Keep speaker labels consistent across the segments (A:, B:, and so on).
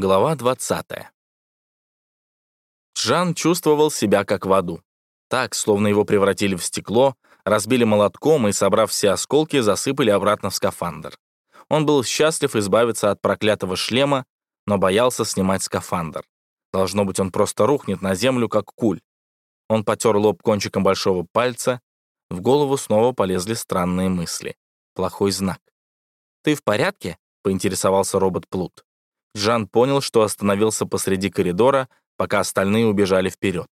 A: Глава 20. Жан чувствовал себя как в аду. Так, словно его превратили в стекло, разбили молотком и, собрав все осколки, засыпали обратно в скафандр. Он был счастлив избавиться от проклятого шлема, но боялся снимать скафандр. Должно быть, он просто рухнет на землю, как куль. Он потер лоб кончиком большого пальца. В голову снова полезли странные мысли. Плохой знак. «Ты в порядке?» — поинтересовался робот Плут. Жан понял, что остановился посреди коридора, пока остальные убежали вперед.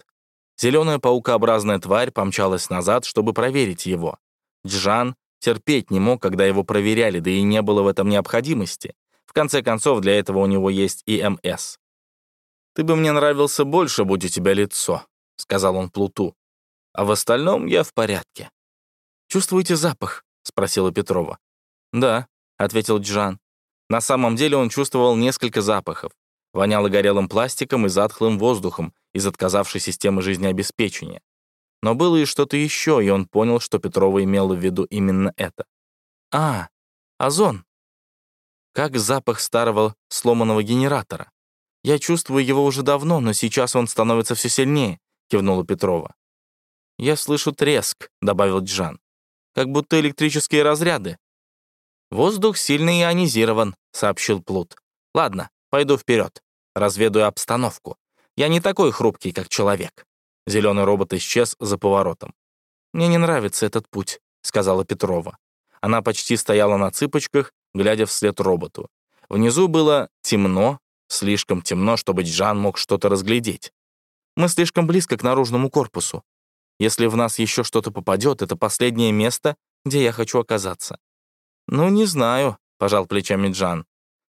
A: Зеленая паукообразная тварь помчалась назад, чтобы проверить его. Джан терпеть не мог, когда его проверяли, да и не было в этом необходимости. В конце концов, для этого у него есть ИМС. «Ты бы мне нравился больше, будь у тебя лицо», — сказал он Плуту. «А в остальном я в порядке». «Чувствуете запах?» — спросила Петрова. «Да», — ответил Джан. На самом деле он чувствовал несколько запахов. Воняло горелым пластиком и затхлым воздухом из отказавшей системы жизнеобеспечения. Но было и что-то еще, и он понял, что Петрова имела в виду именно это. «А, озон!» Как запах старого сломанного генератора. Я чувствую его уже давно, но сейчас он становится все сильнее, кивнула Петрова. Я слышу треск, добавил Джан. Как будто электрические разряды. «Воздух сильно ионизирован», — сообщил Плут. «Ладно, пойду вперед, разведаю обстановку. Я не такой хрупкий, как человек». Зеленый робот исчез за поворотом. «Мне не нравится этот путь», — сказала Петрова. Она почти стояла на цыпочках, глядя вслед роботу. Внизу было темно, слишком темно, чтобы Джан мог что-то разглядеть. Мы слишком близко к наружному корпусу. Если в нас еще что-то попадет, это последнее место, где я хочу оказаться. «Ну, не знаю», — пожал плечами Джан.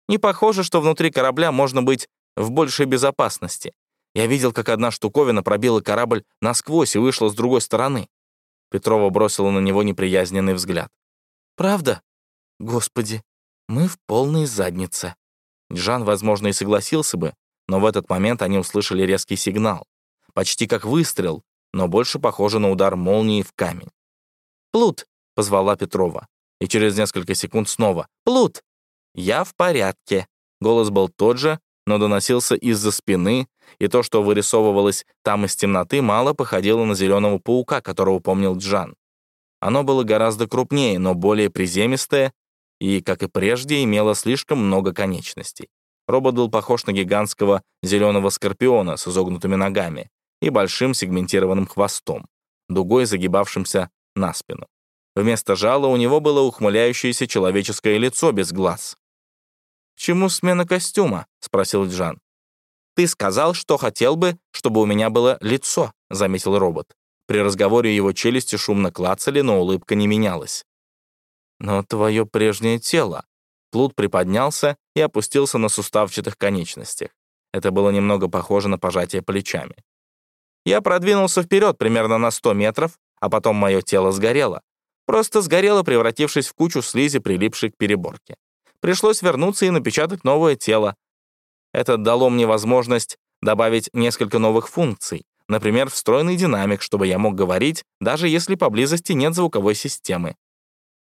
A: «Не похоже, что внутри корабля можно быть в большей безопасности. Я видел, как одна штуковина пробила корабль насквозь и вышла с другой стороны». Петрова бросила на него неприязненный взгляд. «Правда? Господи, мы в полной заднице». Джан, возможно, и согласился бы, но в этот момент они услышали резкий сигнал. Почти как выстрел, но больше похоже на удар молнии в камень. «Плут!» — позвала Петрова и через несколько секунд снова «Плут!» «Я в порядке». Голос был тот же, но доносился из-за спины, и то, что вырисовывалось там из темноты, мало походило на зеленого паука, которого помнил Джан. Оно было гораздо крупнее, но более приземистое, и, как и прежде, имело слишком много конечностей. Робот был похож на гигантского зеленого скорпиона с изогнутыми ногами и большим сегментированным хвостом, дугой загибавшимся на спину. Вместо жала у него было ухмыляющееся человеческое лицо без глаз. чему смена костюма?» — спросил Джан. «Ты сказал, что хотел бы, чтобы у меня было лицо», — заметил робот. При разговоре его челюсти шумно клацали, но улыбка не менялась. «Но твое прежнее тело...» Плут приподнялся и опустился на суставчатых конечностях. Это было немного похоже на пожатие плечами. Я продвинулся вперед примерно на 100 метров, а потом мое тело сгорело. Просто сгорело, превратившись в кучу слизи, прилипшей к переборке. Пришлось вернуться и напечатать новое тело. Это дало мне возможность добавить несколько новых функций, например, встроенный динамик, чтобы я мог говорить, даже если поблизости нет звуковой системы.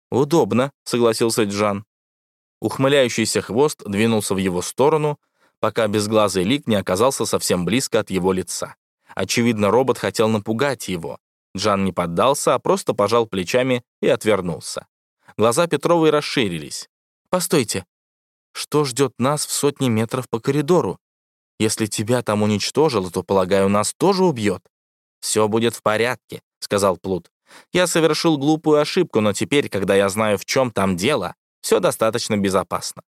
A: «Удобно», — согласился Джан. Ухмыляющийся хвост двинулся в его сторону, пока безглазый лик не оказался совсем близко от его лица. Очевидно, робот хотел напугать его, Джан не поддался, а просто пожал плечами и отвернулся. Глаза Петровой расширились. «Постойте, что ждет нас в сотни метров по коридору? Если тебя там уничтожило, то, полагаю, нас тоже убьет». «Все будет в порядке», — сказал Плут. «Я совершил глупую ошибку, но теперь, когда я знаю, в чем там дело, все достаточно безопасно.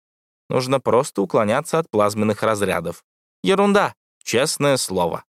A: Нужно просто уклоняться от плазменных разрядов. Ерунда, честное слово».